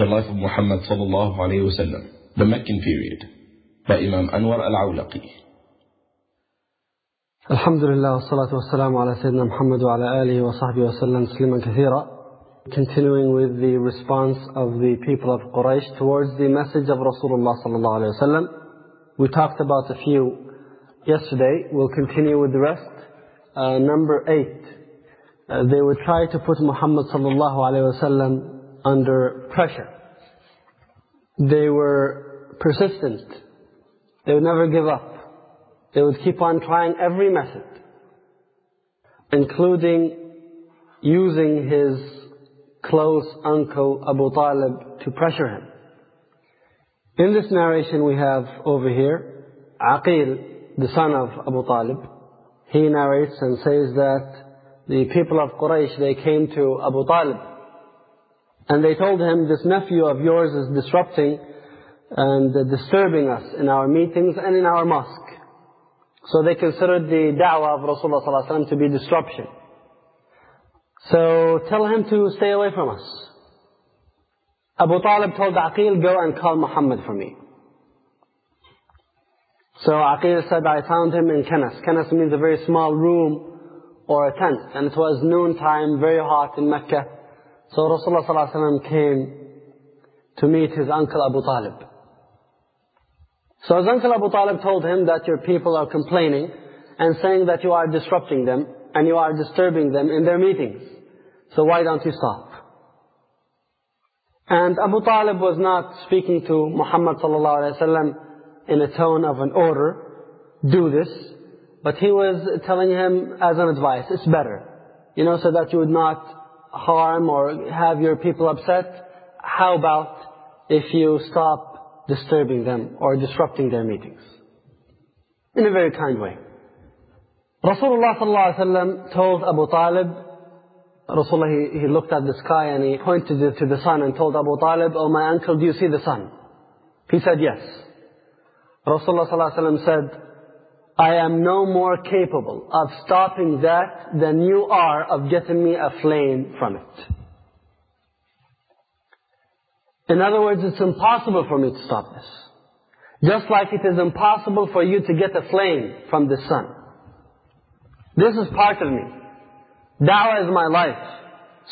The Life of Muhammad sallallahu alayhi wa sallam, the Meccan period, by Imam Anwar al-Awlaqi. الحمد لله والصلاة والسلام على سيدنا محمد وعلى آله وصحبه وسلم تسليما كثيرا Continuing with the response of the people of Quraysh towards the message of Rasulullah sallallahu alayhi wa sallam. We talked about a few yesterday. We'll continue with the rest. Uh, number eight. Uh, they would try to put Muhammad sallallahu alayhi wa sallam under pressure. They were persistent. They would never give up. They would keep on trying every method, including using his close uncle Abu Talib to pressure him. In this narration we have over here, Aqil, the son of Abu Talib, he narrates and says that the people of Quraysh, they came to Abu Talib and they told him, this nephew of yours is disrupting and disturbing us in our meetings and in our mosque. So they considered the da'wah of Rasulullah ﷺ to be disruption. So tell him to stay away from us. Abu Talib told Aqil, go and call Muhammad for me. So Aqil said, I found him in Kanas. Kanas means a very small room or a tent. And it was noontime, very hot in Mecca. So Rasulullah ﷺ came to meet his uncle Abu Talib. So his uncle Abu Talib told him that your people are complaining and saying that you are disrupting them and you are disturbing them in their meetings. So why don't you stop? And Abu Talib was not speaking to Muhammad wasallam in a tone of an order, do this, but he was telling him as an advice, it's better. You know, so that you would not harm or have your people upset. How about if you stop disturbing them or disrupting their meetings? In a very kind way. Rasulullah wasallam told Abu Talib, Rasulullah he, he looked at the sky and he pointed to the sun and told Abu Talib, Oh my uncle, do you see the sun? He said yes. Rasulullah wasallam said, I am no more capable of stopping that than you are of getting me a flame from it. In other words, it's impossible for me to stop this. Just like it is impossible for you to get a flame from the sun. This is part of me. Dawah is my life.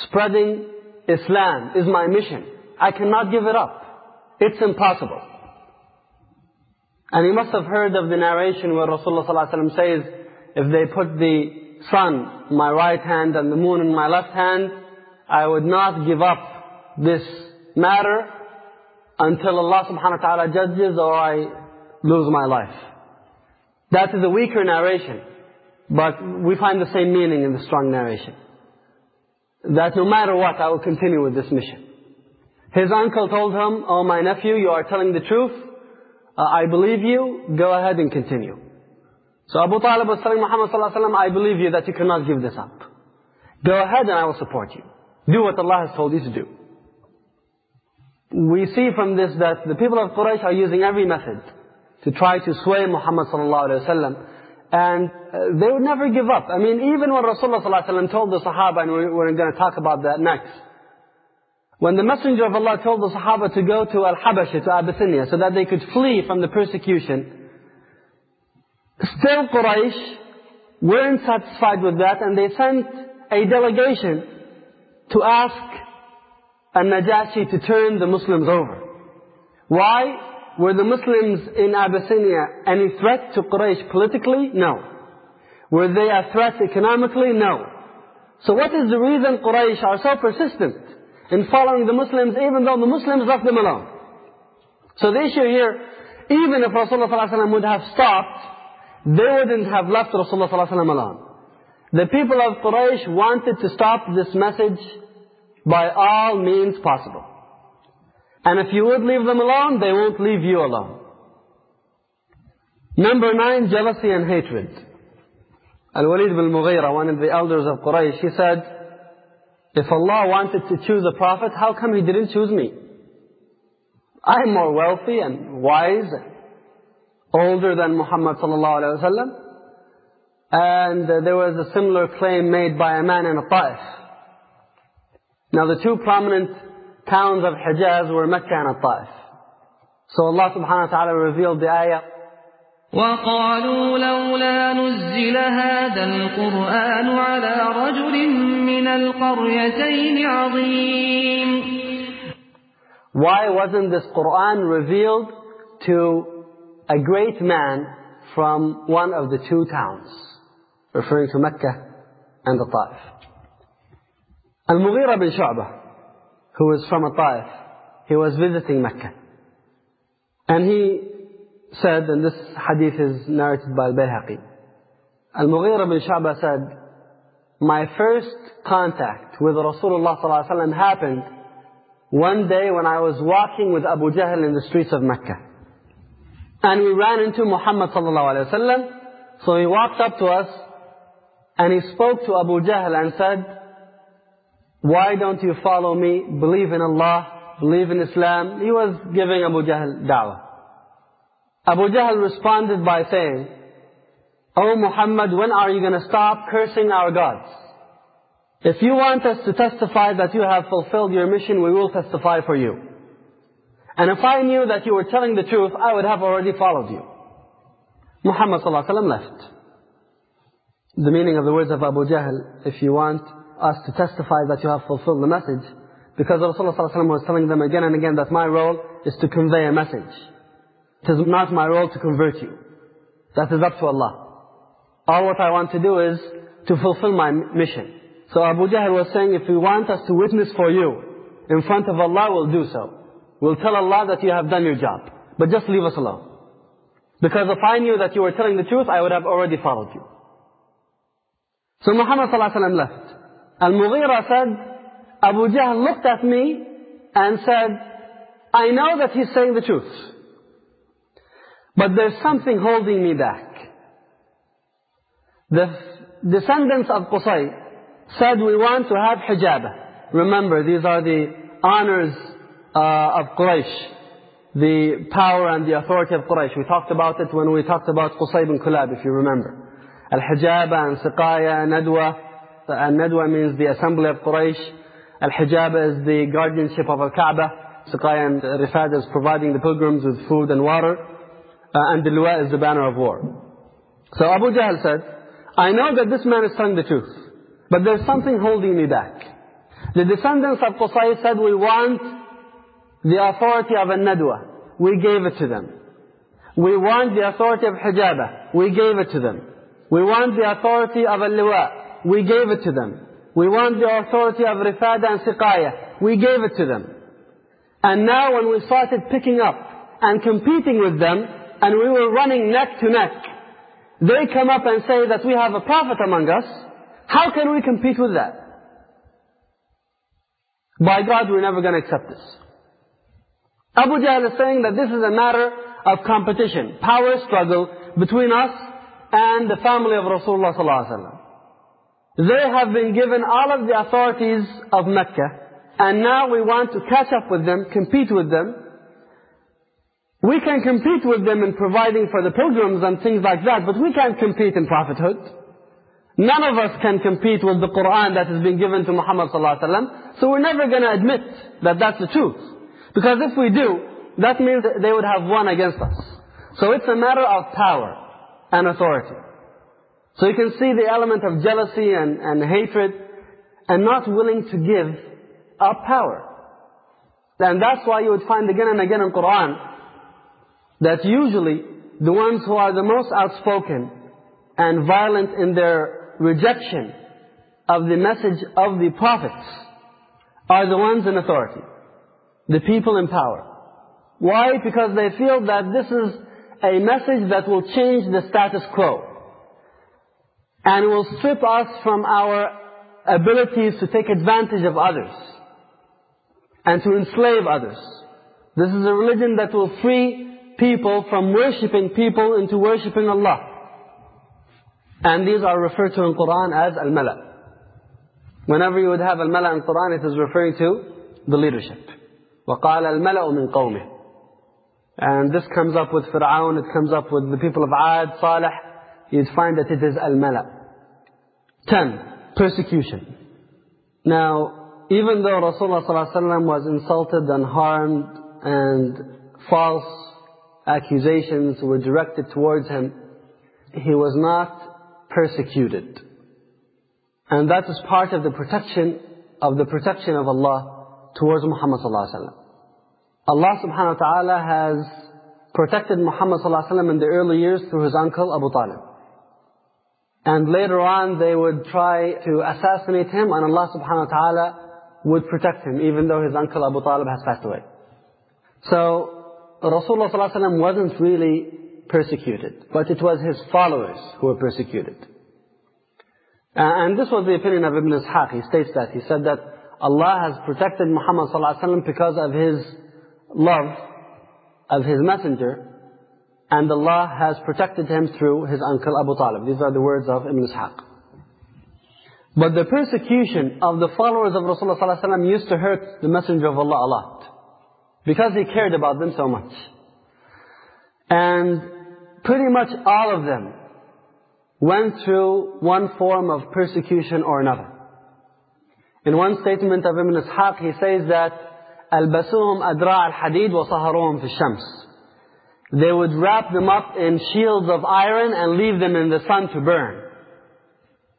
Spreading Islam is my mission. I cannot give it up. It's impossible. And he must have heard of the narration where Rasulullah ﷺ says, if they put the sun in my right hand and the moon in my left hand, I would not give up this matter until Allah subhanahu wa ta'ala judges or I lose my life. That is a weaker narration. But we find the same meaning in the strong narration. That no matter what, I will continue with this mission. His uncle told him, Oh my nephew, you are telling the truth. Uh, I believe you. Go ahead and continue. So Abu Talib was telling Muhammad sallallahu alaihi wasallam, I believe you that you cannot give this up. Go ahead and I will support you. Do what Allah has told you to do. We see from this that the people of Quraysh are using every method to try to sway Muhammad sallallahu alaihi wasallam. And uh, they would never give up. I mean, even when Rasulullah ﷺ told the Sahaba, and we're going to talk about that next, when the Messenger of Allah told the Sahaba to go to Al-Habasha, to Abyssinia, so that they could flee from the persecution, still Quraysh weren't satisfied with that, and they sent a delegation to ask Al-Najashi to turn the Muslims over. Why? Were the Muslims in Abyssinia any threat to Quraysh politically? No. Were they a threat economically? No. So what is the reason Quraysh are so persistent in following the Muslims even though the Muslims left them alone? So the issue here, even if Rasulullah ﷺ would have stopped, they wouldn't have left Rasulullah ﷺ alone. The people of Quraysh wanted to stop this message by all means possible. And if you would leave them alone, they won't leave you alone. Number nine, jealousy and hatred. Al-Walid bin Mughira, one of the elders of Quraysh, he said, if Allah wanted to choose a prophet, how come He didn't choose me? I'm more wealthy and wise older than Muhammad sallallahu alaihi wasallam. And there was a similar claim made by a man in a Ta'if. Now the two prominent towns of Hijaz were Mecca and Taif. So Allah subhanahu wa ta'ala revealed the ayah, وقالوا لولا نزل هذا القرآن على رجل من القريتين عظيم Why wasn't this Quran revealed to a great man from one of the two towns? Referring to Mecca and the Taif. Al-Mughira bin Shu'bah, who was from a Taif, he was visiting Mecca. And he said, and this hadith is narrated by Al-Bayhaqi, Al-Mughira bin Shu'bah said, my first contact with Rasulullah ﷺ happened one day when I was walking with Abu Jahl in the streets of Mecca. And we ran into Muhammad ﷺ, so he walked up to us and he spoke to Abu Jahl and said, why don't you follow me? Believe in Allah, believe in Islam. He was giving Abu Jahl da'wah. Abu Jahl responded by saying, O Muhammad, when are you going to stop cursing our gods? If you want us to testify that you have fulfilled your mission, we will testify for you. And if I knew that you were telling the truth, I would have already followed you. Muhammad ﷺ left. The meaning of the words of Abu Jahl, if you want us to testify that you have fulfilled the message, because Rasulullah ﷺ was telling them again and again that my role is to convey a message. It is not my role to convert you. That is up to Allah. All what I want to do is to fulfill my mission. So Abu Jahl was saying, if you want us to witness for you in front of Allah, we'll do so. We'll tell Allah that you have done your job. But just leave us alone. Because if I knew that you were telling the truth, I would have already followed you. So Muhammad ﷺ left. Al-Mughira said, Abu Jahl looked at me and said, I know that he's saying the truth. But there's something holding me back. The descendants of Qusay said we want to have hijab. Remember, these are the honors uh, of Quraysh. The power and the authority of Quraysh. We talked about it when we talked about Qusay bin Kilab, if you remember. Al-Hijaba and Siqaya, Nadwa. And Nadwa means the assembly of Quraysh. Al-Hijaba is the guardianship of Al-Kaaba. Siqaya and Rifad is providing the pilgrims with food and water. Uh, and the Liwa is the banner of war. So Abu Jahl said, I know that this man is telling the truth. But there's something holding me back. The descendants of Qusay said, we want the authority of An-Nadwa. We gave it to them. We want the authority of Hijaba. We gave it to them. We want the authority of Al-Liwa. We gave it to them. We want the authority of Rifada and Siqaya. We gave it to them. And now when we started picking up and competing with them, and we were running neck to neck, they come up and say that we have a prophet among us, how can we compete with that? By God, we're never going to accept this. Abu Jahl is saying that this is a matter of competition, power struggle between us and the family of Rasulullah sallallahu They have been given all of the authorities of Mecca, and now we want to catch up with them, compete with them. We can compete with them in providing for the pilgrims and things like that, but we can't compete in prophethood. None of us can compete with the Quran that has been given to Muhammad ﷺ. So we're never going to admit that that's the truth. Because if we do, that means that they would have won against us. So it's a matter of power and authority. So you can see the element of jealousy and, and hatred and not willing to give up power. And that's why you would find again and again in Quran that usually the ones who are the most outspoken and violent in their rejection of the message of the prophets are the ones in authority. The people in power. Why? Because they feel that this is a message that will change the status quo. And will strip us from our abilities to take advantage of others. And to enslave others. This is a religion that will free people from worshipping people into worshipping Allah. And these are referred to in Quran as al-mala. Whenever you would have al-mala in Quran, it is referring to the leadership. وَقَالَ الْمَلَأُ مِنْ قَوْمِهِ And this comes up with Fir'aun, it comes up with the people of Ad, Salih. You'd find that it is al-mala. Ten, persecution. Now, even though Rasulullah ﷺ was insulted and harmed and false accusations were directed towards him, he was not persecuted. And that is part of the protection of the protection of Allah towards Muhammad ﷺ. Allah subhanahu wa ta'ala has protected Muhammad ﷺ in the early years through his uncle Abu Talib. And later on they would try to assassinate him and Allah subhanahu wa ta'ala would protect him even though his uncle Abu Talib has passed away. So Rasulullah ﷺ wasn't really persecuted, but it was his followers who were persecuted. And this was the opinion of Ibn Ishaq. He states that. He said that Allah has protected Muhammad ﷺ because of his love of his messenger, and Allah has protected him through his uncle Abu Talib. These are the words of Ibn Ishaq. But the persecution of the followers of Rasulullah ﷺ used to hurt the Messenger of Allah a lot. Because he cared about them so much. And pretty much all of them went through one form of persecution or another. In one statement of Ibn Ishaq, he says that ألبسوهم أدراع الحديد وصهروهم في الشمس. They would wrap them up in shields of iron and leave them in the sun to burn.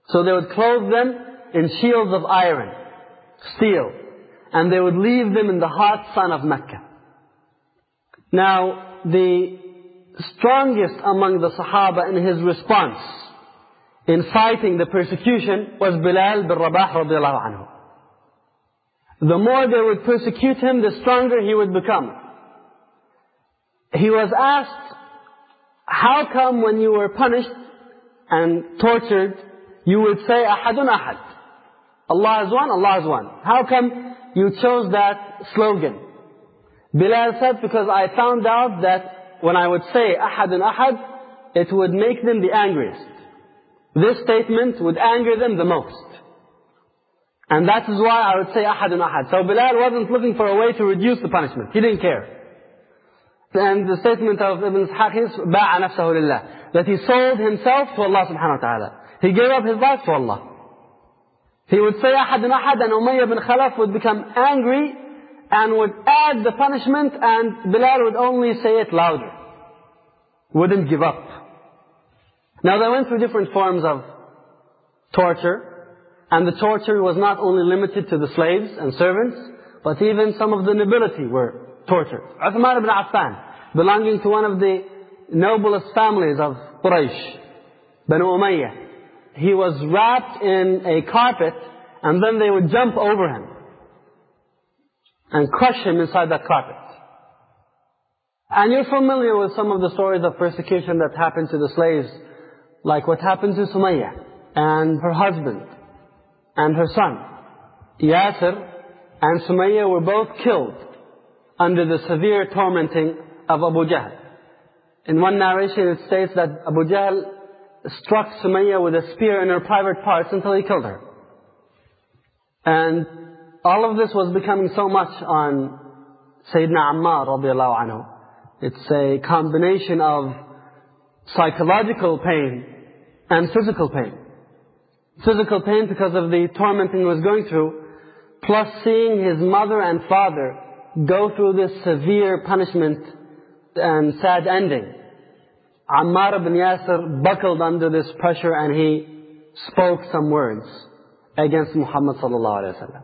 So they would clothe them in shields of iron, steel, and they would leave them in the hot sun of Mecca. Now, the strongest among the Sahaba in his response in fighting the persecution was Bilal bin Rabah radiallahu anhu. The more they would persecute him, the stronger he would become. He was asked, how come when you were punished and tortured, you would say, Ahadun Ahad. Allah is one, Allah is one. How come you chose that slogan? Bilal said, because I found out that when I would say Ahadun Ahad, it would make them the angriest. This statement would anger them the most. And that is why I would say Ahadun Ahad. So Bilal wasn't looking for a way to reduce the punishment. He didn't care. And the statement of Ibn Ishaq is, باع نفسه لله. That he sold himself to Allah subhanahu wa ta'ala. He gave up his life to Allah. He would say Ahadun Ahad and Umayyah bin Khalaf would become angry and would add the punishment and Bilal would only say it louder. Wouldn't give up. Now they went through different forms of torture. And the torture was not only limited to the slaves and servants, but even some of the nobility were tortured. Uthman ibn Affan, belonging to one of the noblest families of Quraysh, Banu Umayyah, he was wrapped in a carpet and then they would jump over him and crush him inside that carpet. And you're familiar with some of the stories of persecution that happened to the slaves, like what happened to Sumayyah and her husband and her son. Yasir and Sumayyah were both killed under the severe tormenting of Abu Jahl. In one narration it states that Abu Jahl struck Sumayyah with a spear in her private parts until he killed her. And all of this was becoming so much on Sayyidina Ammar radiallahu anhu. It's a combination of psychological pain and physical pain. Physical pain because of the tormenting he was going through, plus seeing his mother and father go through this severe punishment and sad ending. Ammar ibn Yasir buckled under this pressure and he spoke some words against Muhammad sallallahu alaihi wasallam.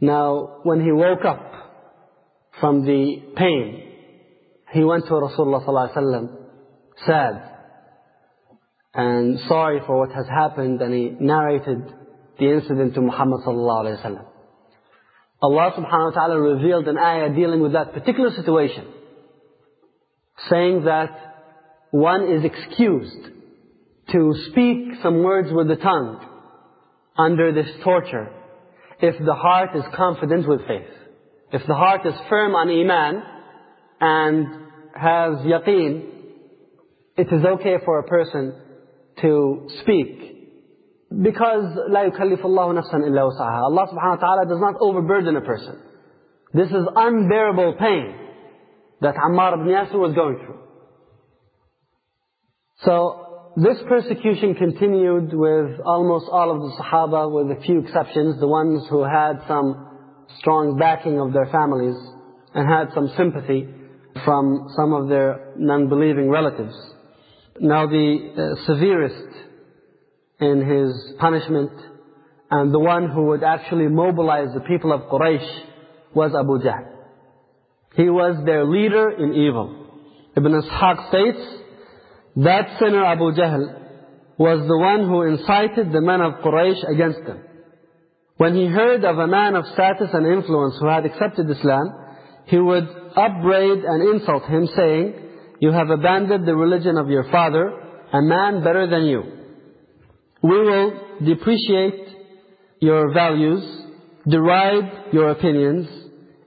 Now, when he woke up from the pain, he went to Rasulullah sallallahu alaihi wasallam sad and sorry for what has happened and he narrated the incident to Muhammad sallallahu alaihi wasallam. Allah subhanahu wa ta'ala revealed an ayah dealing with that particular situation, saying that one is excused to speak some words with the tongue under this torture if the heart is confident with faith. If the heart is firm on iman and has yaqeen, it is okay for a person to speak. Because لا يكلف الله نفسا إلا وسعها. Allah subhanahu wa ta'ala does not overburden a person. This is unbearable pain that Ammar ibn Yasir was going through. So this persecution continued with almost all of the Sahaba, with a few exceptions, the ones who had some strong backing of their families and had some sympathy from some of their non-believing relatives. Now the uh, severest in his punishment and the one who would actually mobilize the people of Quraysh was Abu Jahl. He was their leader in evil. Ibn Ishaq states, that sinner Abu Jahl was the one who incited the men of Quraysh against them. When he heard of a man of status and influence who had accepted Islam, he would upbraid and insult him saying, you have abandoned the religion of your father, a man better than you. We will depreciate your values, deride your opinions,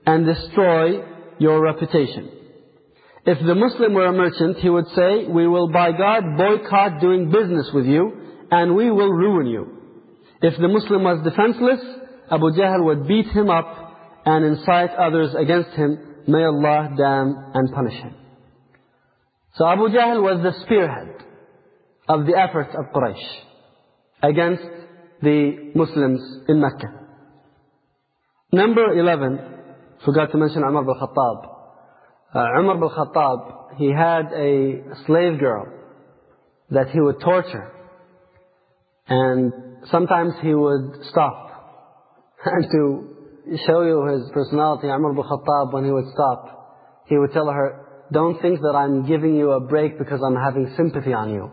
and destroy your reputation. If the Muslim were a merchant, he would say, we will by God boycott doing business with you, and we will ruin you. If the Muslim was defenseless, Abu Jahl would beat him up and incite others against him. May Allah damn and punish him. So Abu Jahl was the spearhead of the efforts of Quraysh against the Muslims in Mecca. Number 11, forgot to mention Umar bin Khattab. Uh, Umar bin Khattab, he had a slave girl that he would torture. And sometimes he would stop. And to show you his personality, Umar bin Khattab, when he would stop, he would tell her, don't think that I'm giving you a break because I'm having sympathy on you.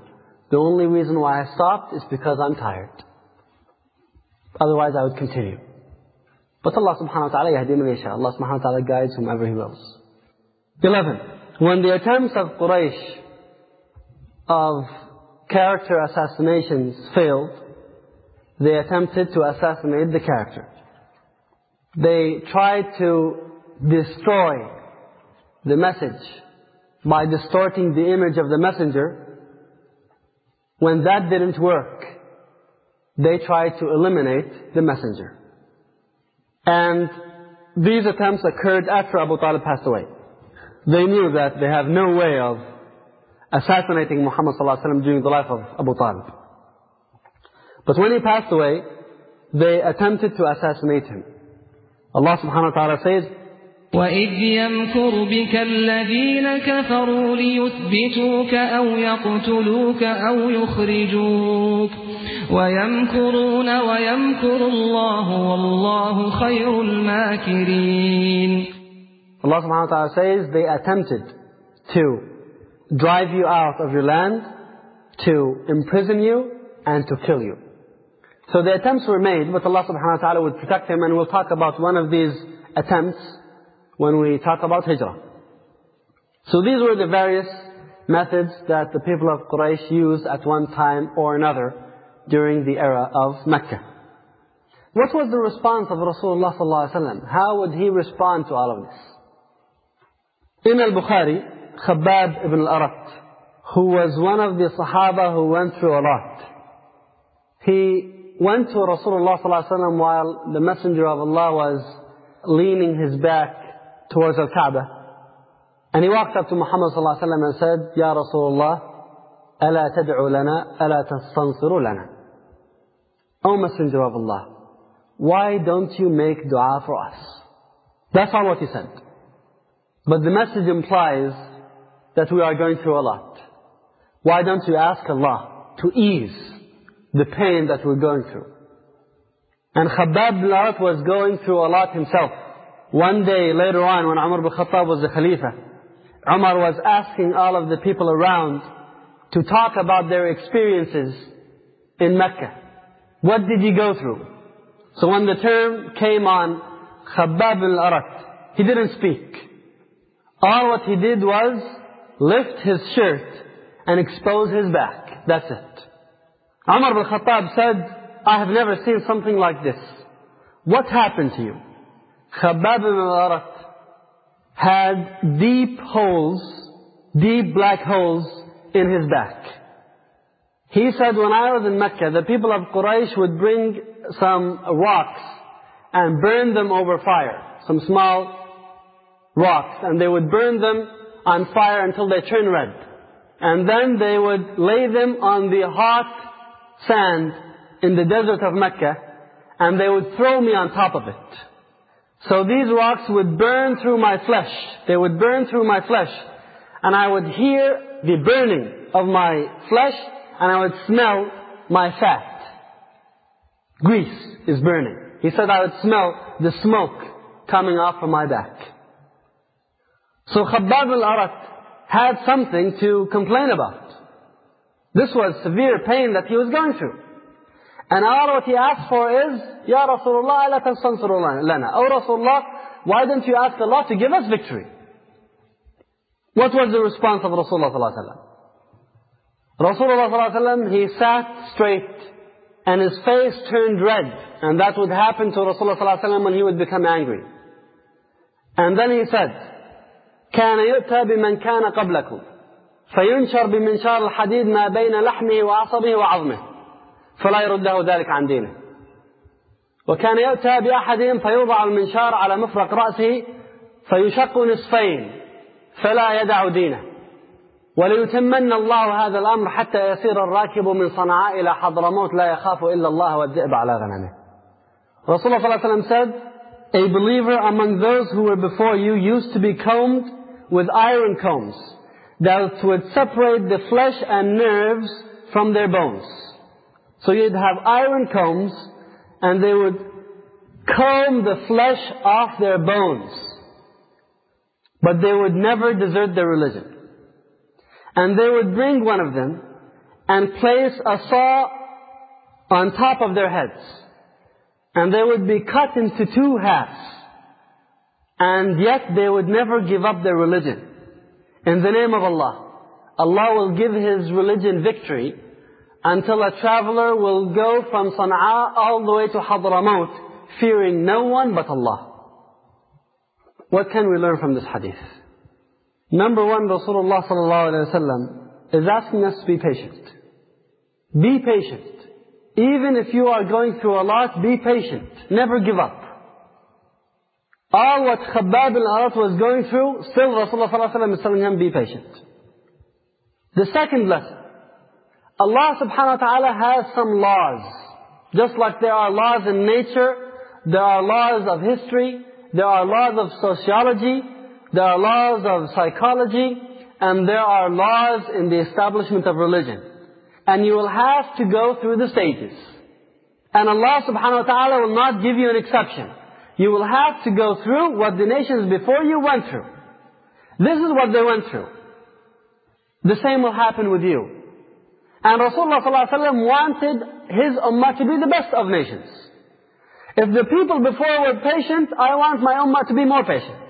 The only reason why I stopped is because I'm tired. Otherwise I would continue. But Allah subhanahu wa ta'ala yahdi man yasha. Allah subhanahu wa ta'ala guides whomever He wills. 11. When the attempts of Quraysh of character assassinations failed, they attempted to assassinate the character. They tried to destroy the message by distorting the image of the messenger. When that didn't work, they tried to eliminate the messenger. And these attempts occurred after Abu Talib passed away. They knew that they have no way of assassinating Muhammad ﷺ during the life of Abu Talib. But when he passed away, they attempted to assassinate him. Allah subhanahu wa ta'ala says, وَإِذْ يَمْكُرُ بِكَ الَّذِينَ كَفَرُوا لِيُثْبِتُوكَ أَوْ يَقْتُلُوكَ أَوْ يُخْرِجُوكَ وَيَمْكُرُونَ وَيَمْكُرُ اللَّهُ وَاللَّهُ خَيْرُ الْمَاكِرِينَ Allah subhanahu wa ta'ala says they attempted to drive you out of your land, to imprison you, and to kill you. So the attempts were made, but Allah subhanahu wa ta'ala would protect them, and we'll talk about one of these attempts when we talk about hijrah. So these were the various methods that the people of Quraysh used at one time or another during the era of Mecca. What was the response of Rasulullah sallallahu alaihi wasallam? How would he respond to all of this? In al-Bukhari, Khabbab ibn al-Arat, who was one of the Sahaba who went through a lot, he went to Rasulullah ﷺ while the Messenger of Allah was leaning his back towards Al-Kaaba. And he walked up to Muhammad ﷺ and said, Ya Rasulullah, ألا تدعو لنا ألا تستنصر لنا O Messenger of Allah, why don't you make dua for us? That's all what he said. But the message implies that we are going through a lot. Why don't you ask Allah to ease the pain that we're going through? And Khabbab bin Arat was going through a lot himself. One day later on when Umar bin Khattab was the Khalifa, Umar was asking all of the people around to talk about their experiences in Mecca. What did he go through? So when the term came on Khabbab al-Arat, he didn't speak. All what he did was lift his shirt and expose his back. That's it. Umar bin Khattab said, I have never seen something like this. What happened to you? Khabbab al-Arat had deep holes, deep black holes in his back. He said, when I was in Mecca, the people of Quraysh would bring some rocks and burn them over fire. Some small rocks and they would burn them on fire until they turn red. and then they would lay them on the hot sand in the desert of Mecca, and they would throw me on top of it. So these rocks would burn through my flesh. They would burn through my flesh. And I would hear the burning of my flesh, and I would smell my fat. Grease is burning. He said I would smell the smoke coming off from my back. So Khabbab al-Arat had something to complain about. This was severe pain that he was going through. And all what he asked for is, Ya Rasulullah, la tansansuru lana. Oh Rasulullah, why don't you ask Allah to give us victory? What was the response of Rasulullah sallallahu? Rasulullah sallallahu he sat straight and his face turned red. And that would happen to Rasulullah sallallahu alaihi wasallam when he would become angry. And then he said, كان يؤتى بمن كان قبلكم فينشر بمنشار الحديد ما بين لحمه وعصبه وعظمه فلا يرده ذلك عن دينه وكان يؤتى بأحدهم فيوضع المنشار على مفرق رأسه فيشق نصفين فلا يدع دينه وليتمن الله هذا الأمر حتى يسير الراكب من صنعاء إلى حضرموت لا يخاف إلا الله والذئب على غنمه رسول الله صلى الله عليه وسلم said a believer among those who were before you used to be combed with iron combs that would separate the flesh and nerves from their bones. So you'd have iron combs and they would comb the flesh off their bones. But they would never desert their religion. And they would bring one of them and place a saw on top of their heads. And they would be cut into two halves. And yet they would never give up their religion. In the name of Allah. Allah will give His religion victory until a traveler will go from Sana'a all the way to Hadramaut, fearing no one but Allah. What can we learn from this hadith? Number one, Rasulullah sallallahu is asking us to be patient. Be patient. Even if you are going through a lot, be patient. Never give up. All what Khabbab al-Arat was going through, still Rasulullah ﷺ is telling him, be patient. The second lesson, Allah subhanahu wa ta'ala has some laws. Just like there are laws in nature, there are laws of history, there are laws of sociology, there are laws of psychology, and there are laws in the establishment of religion. And you will have to go through the stages. And Allah subhanahu wa ta'ala will not give you an exception. You will have to go through what the nations before you went through. This is what they went through. The same will happen with you. And Rasulullah ﷺ wanted his ummah to be the best of nations. If the people before were patient, I want my ummah to be more patient.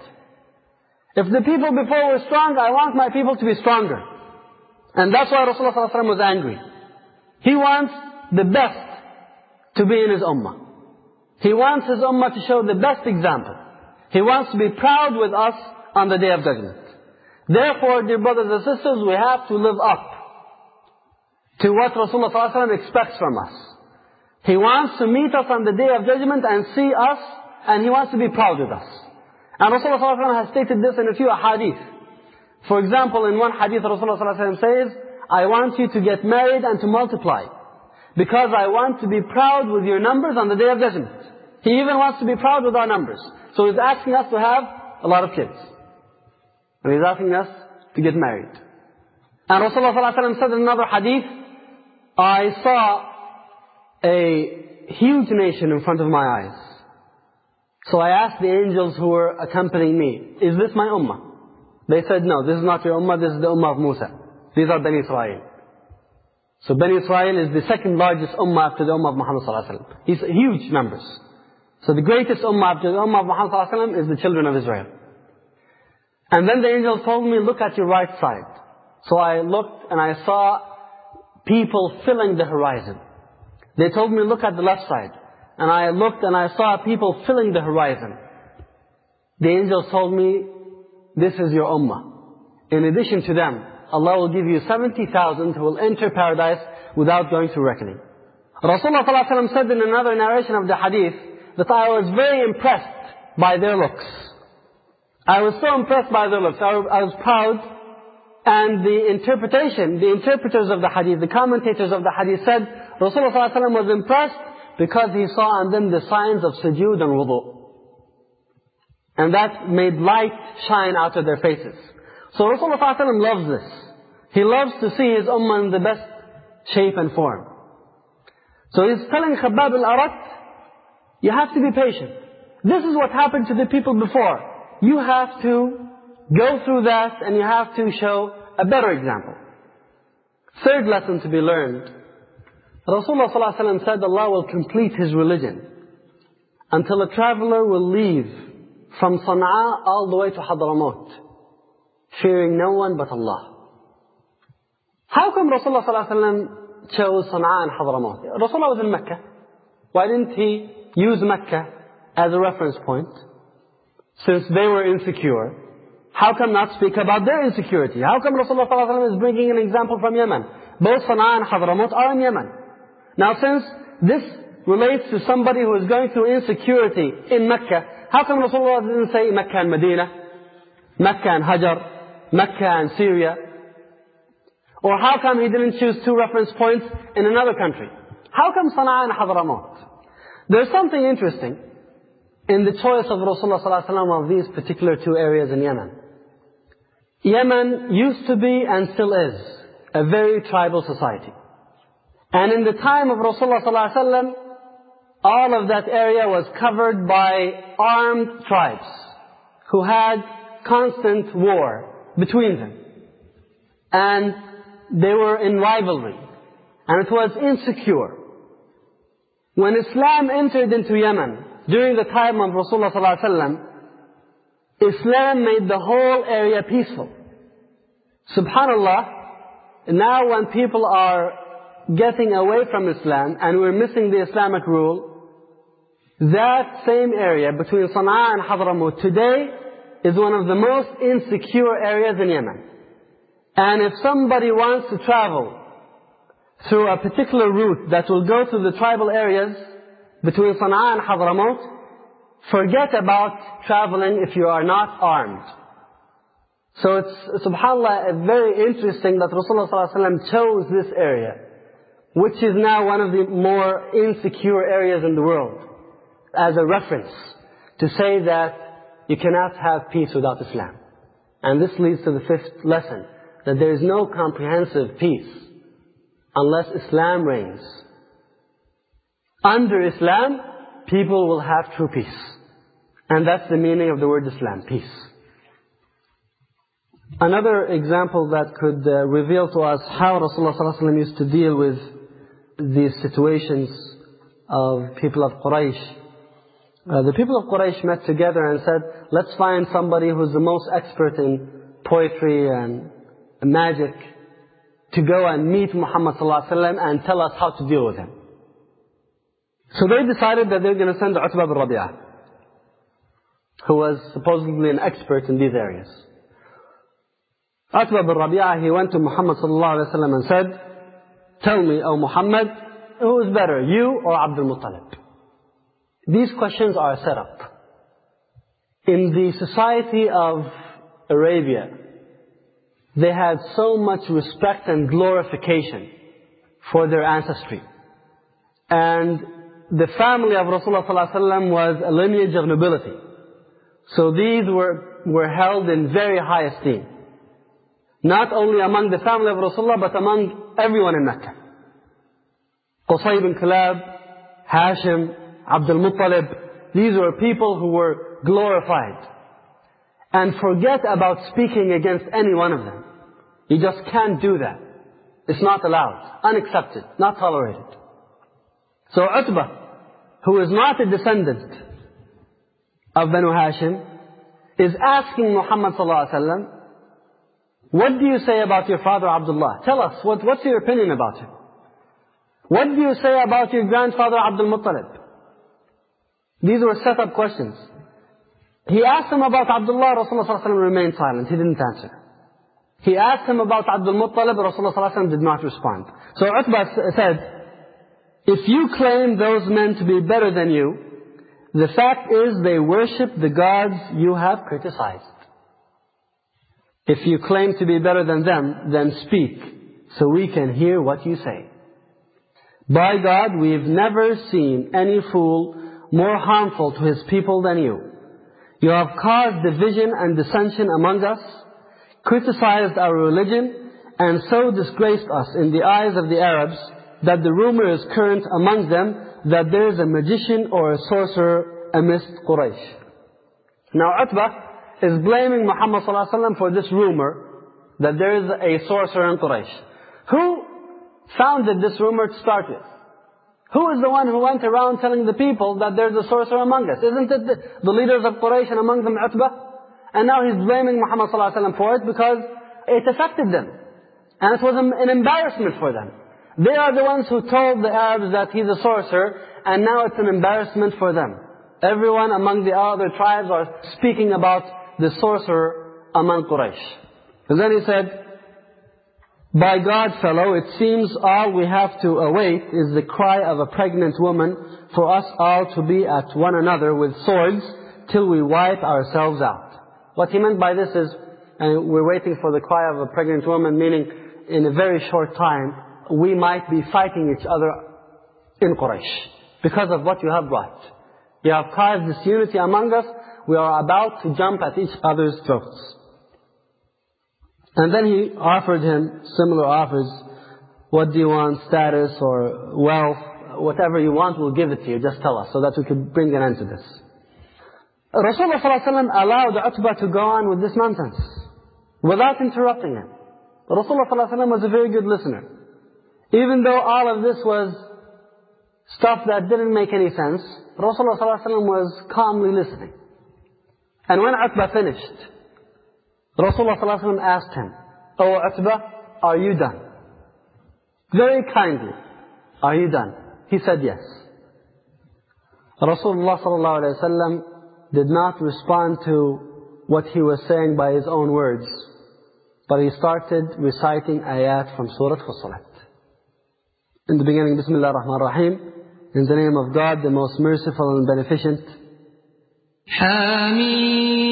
If the people before were strong, I want my people to be stronger. And that's why Rasulullah ﷺ was angry. He wants the best to be in his ummah. He wants his ummah to show the best example. He wants to be proud with us on the day of judgment. Therefore, dear brothers and sisters, we have to live up to what Rasulullah ﷺ expects from us. He wants to meet us on the day of judgment and see us, and He wants to be proud with us. And Rasulullah has stated this in a few hadith. For example, in one hadith Rasulullah says, I want you to get married and to multiply. Because I want to be proud with your numbers on the day of judgment. He even wants to be proud with our numbers. So he's asking us to have a lot of kids. And he's asking us to get married. And Rasulullah ﷺ said in another hadith, I saw a huge nation in front of my eyes. So I asked the angels who were accompanying me, is this my ummah? They said, no, this is not your ummah, this is the ummah of Musa. These are Bani Israel. So Bani Israel is the second largest ummah after the ummah of Muhammad sallallahu alaihi wasallam. He's huge numbers. So the greatest ummah after the ummah of Muhammad sallallahu alaihi wasallam is the children of Israel. And then the angels told me, look at your right side. So I looked and I saw people filling the horizon. They told me, look at the left side. And I looked and I saw people filling the horizon. The angels told me, this is your ummah. In addition to them, Allah will give you 70,000 who will enter paradise without going through reckoning. Rasulullah ﷺ said in another narration of the hadith that I was very impressed by their looks. I was so impressed by their looks. I was proud And the interpretation, the interpreters of the hadith, the commentators of the hadith said, Rasulullah ﷺ was impressed because he saw on them the signs of sujood and wudu. And that made light shine out of their faces. So Rasulullah ﷺ loves this. He loves to see his ummah in the best shape and form. So he's telling Khabbab al-Arat, you have to be patient. This is what happened to the people before. You have to go through that and you have to show a better example. Third lesson to be learned. Rasulullah ﷺ said Allah will complete His religion until a traveler will leave from Sana'a all the way to Hadramaut, fearing no one but Allah. How come Rasulullah ﷺ chose Sana'a and Hadramaut? Rasulullah was in Mecca. Why didn't he use Mecca as a reference point? Since they were insecure. How come not speak about their insecurity? How come Rasulullah ﷺ is bringing an example from Yemen? Both Sana'a and Hadramaut are in Yemen. Now since this relates to somebody who is going through insecurity in Mecca, how come Rasulullah didn't say Mecca and Medina? Mecca and Hajar? Mecca and Syria? Or how come he didn't choose two reference points in another country? How come Sana'a and Hadramaut? There's something interesting in the choice of Rasulullah ﷺ of these particular two areas in Yemen. Yemen used to be and still is a very tribal society. And in the time of Rasulullah ﷺ, all of that area was covered by armed tribes who had constant war between them. And they were in rivalry. And it was insecure. When Islam entered into Yemen, during the time of Rasulullah ﷺ, Islam made the whole area peaceful. Subhanallah, now when people are getting away from Islam and we're missing the Islamic rule, that same area between Sana'a and Hadramaut today is one of the most insecure areas in Yemen. And if somebody wants to travel through a particular route that will go to the tribal areas between Sana'a and Hadramaut, forget about traveling if you are not armed. So it's, subhanAllah, very interesting that Rasulullah ﷺ chose this area, which is now one of the more insecure areas in the world, as a reference to say that you cannot have peace without Islam. And this leads to the fifth lesson, that there is no comprehensive peace unless Islam reigns. Under Islam, people will have true peace. And that's the meaning of the word Islam, peace. Another example that could uh, reveal to us how Rasulullah ﷺ used to deal with these situations of people of Quraysh. Uh, the people of Quraysh met together and said, let's find somebody who's the most expert in poetry and magic to go and meet Muhammad ﷺ and tell us how to deal with him. So they decided that they're going to send Utbah bin Rabi'ah, who was supposedly an expert in these areas. Utbah bin Rabi'ah, he went to Muhammad ﷺ and said, Tell me, O Muhammad, who is better, you or Abdul Muttalib? These questions are set up. In the society of Arabia, they had so much respect and glorification for their ancestry. And the family of Rasulullah ﷺ was a lineage of nobility. So these were, were held in very high esteem. Not only among the family of Rasulullah, but among everyone in Mecca. Qusay bin Kilab, Hashim, Abdul Muttalib, these were people who were glorified. And forget about speaking against any one of them. You just can't do that. It's not allowed, unaccepted, not tolerated. So Utbah, who is not a descendant of Banu Hashim, is asking Muhammad sallallahu alaihi wasallam, what do you say about your father Abdullah? Tell us, what, what's your opinion about him? What do you say about your grandfather Abdul Muttalib? These were set up questions. He asked him about Abdullah, Rasulullah remained silent. He didn't answer. He asked him about Abdul Muttalib, Rasulullah did not respond. So Utbah said, if you claim those men to be better than you, the fact is they worship the gods you have criticized. If you claim to be better than them, then speak, so we can hear what you say. By God, we've never seen any fool more harmful to his people than you. You have caused division and dissension among us, criticized our religion, and so disgraced us in the eyes of the Arabs that the rumor is current among them that there is a magician or a sorcerer amidst Quraysh. Now Utbah is blaming Muhammad ﷺ for this rumor that there is a sorcerer in Quraysh. Who founded this rumor to start with? Who is the one who went around telling the people that there's a sorcerer among us? Isn't it the, the leaders of Quraysh and among them Utbah? And now he's blaming Muhammad ﷺ for it because it affected them. And it was an embarrassment for them. They are the ones who told the Arabs that he's a sorcerer, and now it's an embarrassment for them. Everyone among the other tribes are speaking about the sorcerer among Quraysh. And then he said, by God, fellow, it seems all we have to await is the cry of a pregnant woman for us all to be at one another with swords till we wipe ourselves out. What he meant by this is, and we're waiting for the cry of a pregnant woman, meaning in a very short time, we might be fighting each other in Quraysh because of what you have brought. You have caused disunity among us We are about to jump at each other's throats. And then he offered him similar offers. What do you want? Status or wealth? Whatever you want, we'll give it to you. Just tell us so that we could bring an end to this. Rasulullah ﷺ allowed Utbah to go on with this nonsense without interrupting him. Rasulullah ﷺ was a very good listener. Even though all of this was stuff that didn't make any sense, Rasulullah ﷺ was calmly listening. And when Utbah finished, Rasulullah ﷺ asked him, Oh Utbah, are you done? Very kindly, are you done? He said yes. Rasulullah ﷺ did not respond to what he was saying by his own words, but he started reciting ayat from Surah Fussilat. In the beginning, Bismillah ar-Rahman ar-Rahim, in the name of God, the most merciful and beneficent. حميم.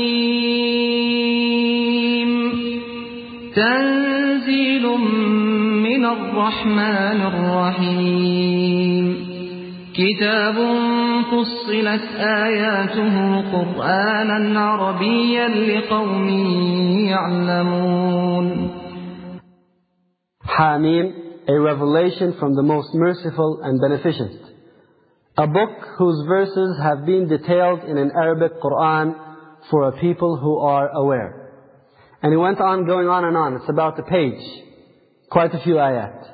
تنزيل من الرحمن الرحيم. كتاب فصلت آياته قرآنا عربيا لقوم يعلمون. Hamim, a revelation from the most merciful and beneficent. A book whose verses have been detailed in an Arabic Quran for a people who are aware. And he went on going on and on. It's about a page. Quite a few ayat.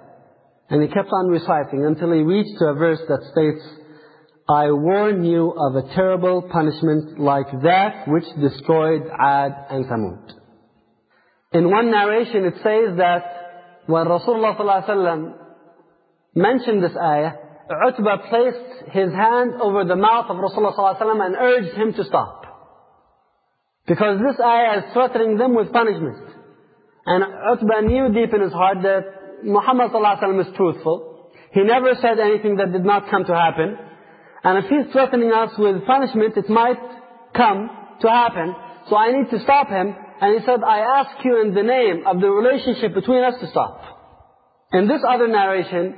And he kept on reciting until he reached to a verse that states, I warn you of a terrible punishment like that which destroyed Ad and Thamud. In one narration it says that when Rasulullah ﷺ mentioned this ayah, Utbah placed his hand over the mouth of Rasulullah ﷺ and urged him to stop. Because this ayah is threatening them with punishment. And Utbah knew deep in his heart that Muhammad ﷺ is truthful. He never said anything that did not come to happen. And if he's threatening us with punishment, it might come to happen. So I need to stop him. And he said, I ask you in the name of the relationship between us to stop. In this other narration,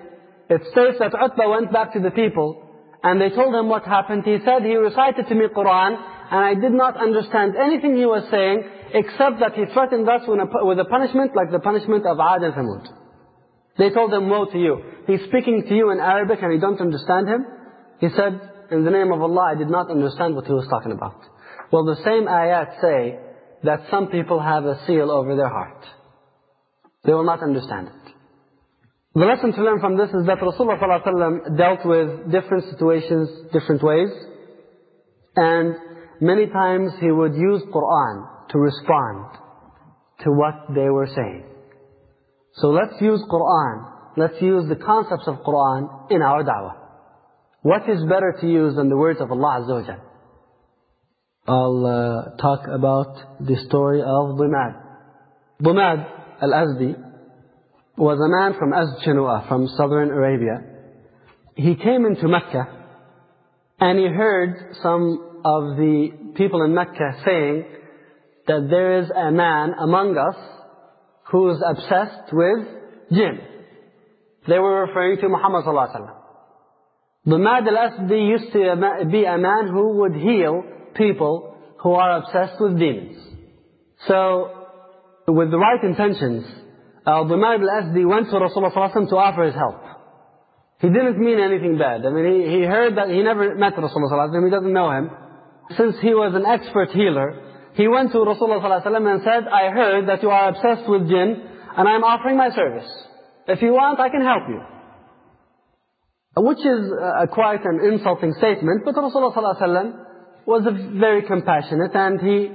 it states that Utbah went back to the people and they told him what happened. He said, he recited to me Quran and I did not understand anything he was saying except that he threatened us with a punishment like the punishment of Ad and Thamud. They told him, woe to you. He's speaking to you in Arabic and you don't understand him. He said, in the name of Allah, I did not understand what he was talking about. Well, the same ayat say that some people have a seal over their heart. They will not understand it. The lesson to learn from this is that Rasulullah ﷺ dealt with different situations different ways. And many times he would use Qur'an to respond to what they were saying. So let's use Qur'an. Let's use the concepts of Qur'an in our da'wah. What is better to use than the words of Allah Azza wa? I'll uh, talk about the story of Dumad. Dumad al-Azdi was a man from Azd from southern Arabia. He came into Mecca and he heard some of the people in Mecca saying that there is a man among us who is obsessed with jinn. They were referring to Muhammad sallallahu alaihi wasallam. Dumad al-Azdi used to be a man who would heal people who are obsessed with demons. So, with the right intentions, Dumad al-Azdi went to Rasulullah to offer his help. He didn't mean anything bad. I mean, he, he heard that he never met Rasulullah. He doesn't know him. Since he was an expert healer, he went to Rasulullah and said, I heard that you are obsessed with jinn and I'm offering my service. If you want, I can help you. Which is uh, quite an insulting statement, but Rasulullah was very compassionate and he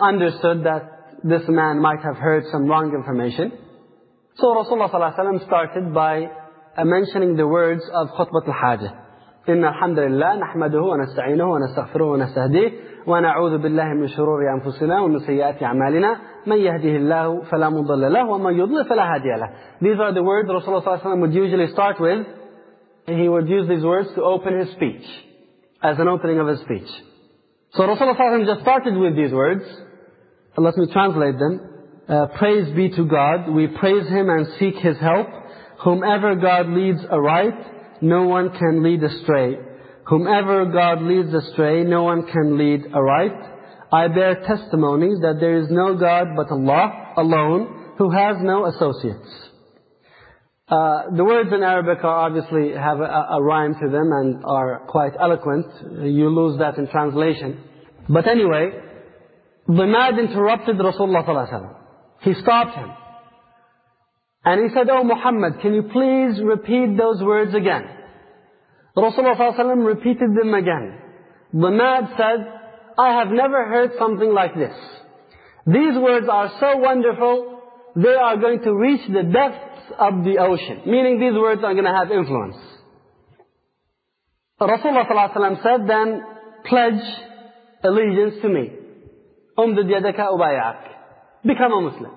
understood that this man might have heard some wrong information. So Rasulullah ﷺ started by uh, mentioning the words of خطبة الحاجة. إن الحمد لله نحمده ونستعينه ونستغفره ونستهديه ونعوذ بالله من شرور أنفسنا ومن سيئات أعمالنا من يهده الله فلا مضل له ومن يضلل فلا هادي له. These are the words Rasulullah ﷺ would usually start with he would use these words to open his speech, as an opening of his speech. So Rasulullah just started with these words. Let me translate them. Uh, praise be to God. We praise Him and seek His help. Whomever God leads aright, no one can lead astray. Whomever God leads astray, no one can lead aright. I bear testimony that there is no God but Allah alone, who has no associates. Uh, the words in Arabic are obviously have a, a, rhyme to them and are quite eloquent. You lose that in translation. But anyway, Dumad interrupted Rasulullah ﷺ. He stopped him. And he said, Oh Muhammad, can you please repeat those words again? Rasulullah ﷺ repeated them again. Dumad said, I have never heard something like this. These words are so wonderful, they are going to reach the depths of the ocean. Meaning these words are going to have influence. Rasulullah ﷺ said then, pledge allegiance to me. أمدد يدك Become a Muslim.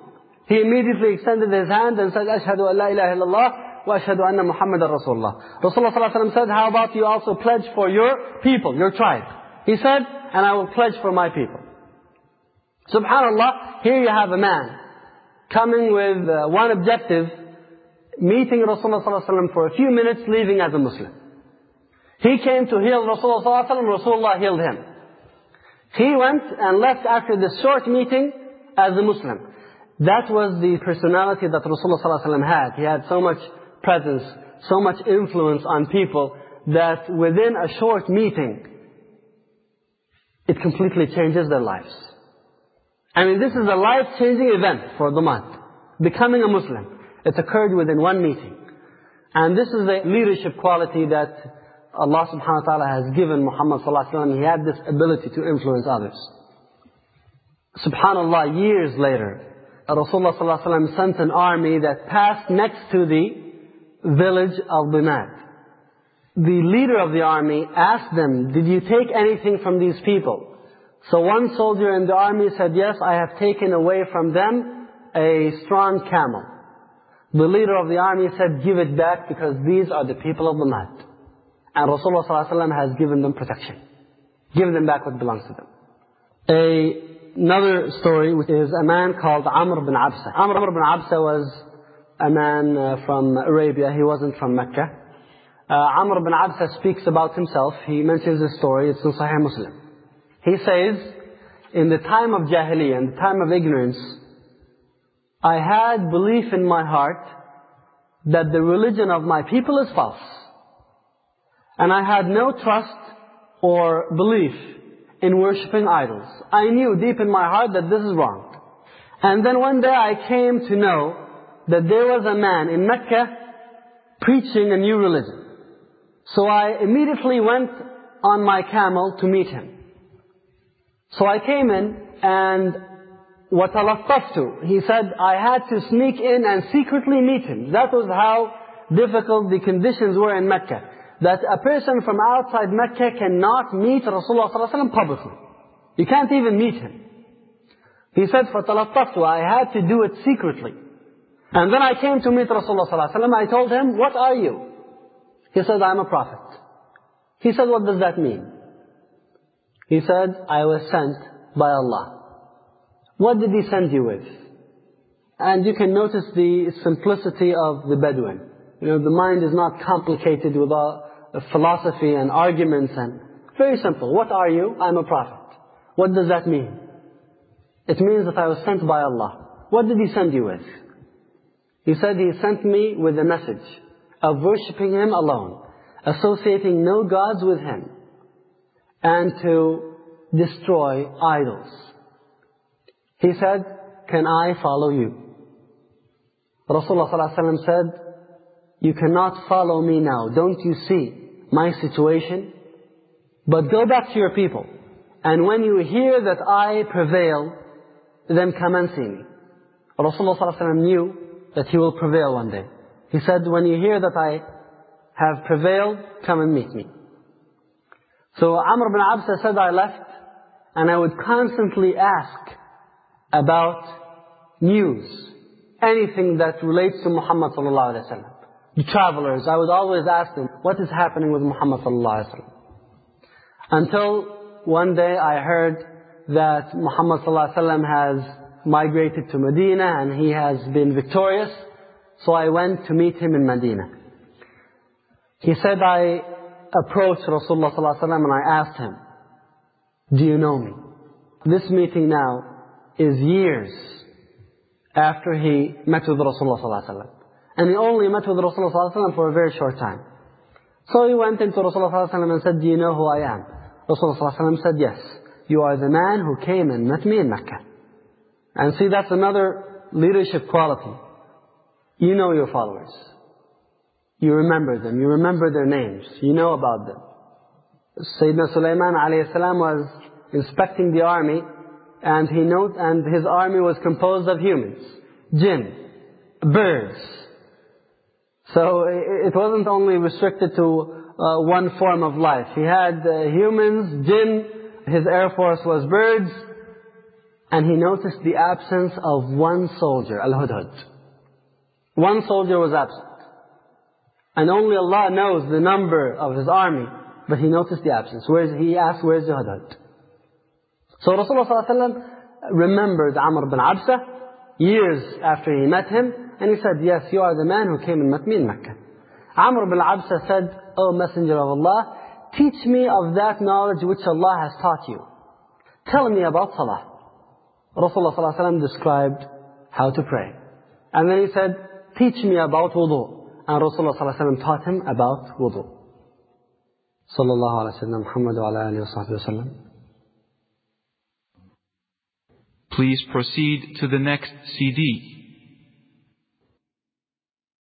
He immediately extended his hand and said, أشهد أن لا إله إلا الله وأشهد أن محمد رسول الله. Rasulullah ﷺ said, how about you also pledge for your people, your tribe? He said, and I will pledge for my people. Subhanallah, here you have a man coming with uh, one objective meeting Rasulullah ﷺ for a few minutes, leaving as a Muslim. He came to heal Rasulullah ﷺ, Rasulullah healed him. He went and left after this short meeting as a Muslim. That was the personality that Rasulullah ﷺ had. He had so much presence, so much influence on people that within a short meeting, it completely changes their lives. I mean, this is a life-changing event for Dumad. Becoming a Muslim. It occurred within one meeting. And this is a leadership quality that Allah subhanahu wa ta'ala has given Muhammad sallallahu alaihi wasallam. He had this ability to influence others. Subhanallah, years later, Rasulullah wasallam sent an army that passed next to the village of Dumad. The leader of the army asked them, did you take anything from these people? So one soldier in the army said, yes, I have taken away from them a strong camel. The leader of the army said, give it back because these are the people of the. And Rasulullah ﷺ has given them protection. Give them back what belongs to them. A, another story is a man called Amr bin Absa. Amr bin Absa was a man uh, from Arabia. He wasn't from Mecca. Uh, Amr bin Absa speaks about himself. He mentions this story. It's in Sahih Muslim. He says, in the time of Jahiliyyah, in the time of ignorance, I had belief in my heart that the religion of my people is false. And I had no trust or belief in worshipping idols. I knew deep in my heart that this is wrong. And then one day I came to know that there was a man in Mecca preaching a new religion. So I immediately went on my camel to meet him. So I came in and وَتَلَطَّفْتُ He said, I had to sneak in and secretly meet him. That was how difficult the conditions were in Mecca. That a person from outside Mecca cannot meet Rasulullah ﷺ publicly. You can't even meet him. He said, فَتَلَطَّفْتُ I had to do it secretly. And then I came to meet Rasulullah ﷺ. I told him, what are you? He said, I'm a prophet. He said, what does that mean? He said, I was sent by Allah. What did he send you with? And you can notice the simplicity of the Bedouin. You know, the mind is not complicated with all philosophy and arguments and very simple. What are you? I'm a prophet. What does that mean? It means that I was sent by Allah. What did He send you with? He said He sent me with a message of worshipping Him alone, associating no gods with Him, and to destroy idols. He said, can I follow you? Rasulullah ﷺ said, you cannot follow me now. Don't you see my situation? But go back to your people. And when you hear that I prevail, then come and see me. Rasulullah ﷺ knew that he will prevail one day. He said, when you hear that I have prevailed, come and meet me. So Amr bin Absa said, I left, and I would constantly ask about news, anything that relates to Muhammad sallallahu alaihi wasallam the travelers, I would always ask them, what is happening with Muhammad sallallahu alaihi wasallam? Until one day I heard that Muhammad sallallahu alaihi wasallam has migrated to Medina and he has been victorious. So I went to meet him in Medina. He said, I approached Rasulullah sallallahu alaihi wasallam and I asked him, do you know me? This meeting now is years after he met with Rasulullah sallallahu alaihi wasallam. And he only met with Rasulullah ﷺ for a very short time. So he went into Rasulullah ﷺ and said, do you know who I am? Rasulullah ﷺ said, yes. You are the man who came and met me in Mecca. And see, that's another leadership quality. You know your followers. You remember them. You remember their names. You know about them. Sayyidina Sulaiman alayhi salam was inspecting the army and he note, and his army was composed of humans, jinn, birds. so it wasn't only restricted to uh, one form of life. He had uh, humans, jinn, his air force was birds, and he noticed the absence of one soldier, Al-Hudhud. One soldier was absent. And only Allah knows the number of his army, but he noticed the absence. Where's, he asked, where's the Hudhud? So Rasulullah ﷺ remembered Amr bin Absa years after he met him, and he said, yes, you are the man who came and met me in Mecca. Amr bin Absa said, O Messenger of Allah, teach me of that knowledge which Allah has taught you. Tell me about Salah. Rasulullah ﷺ described how to pray. And then he said, teach me about wudu. And Rasulullah ﷺ taught him about wudu. Sallallahu alayhi wa sallam, Muhammad wa ala alihi wa sallam. Please proceed to the next CD.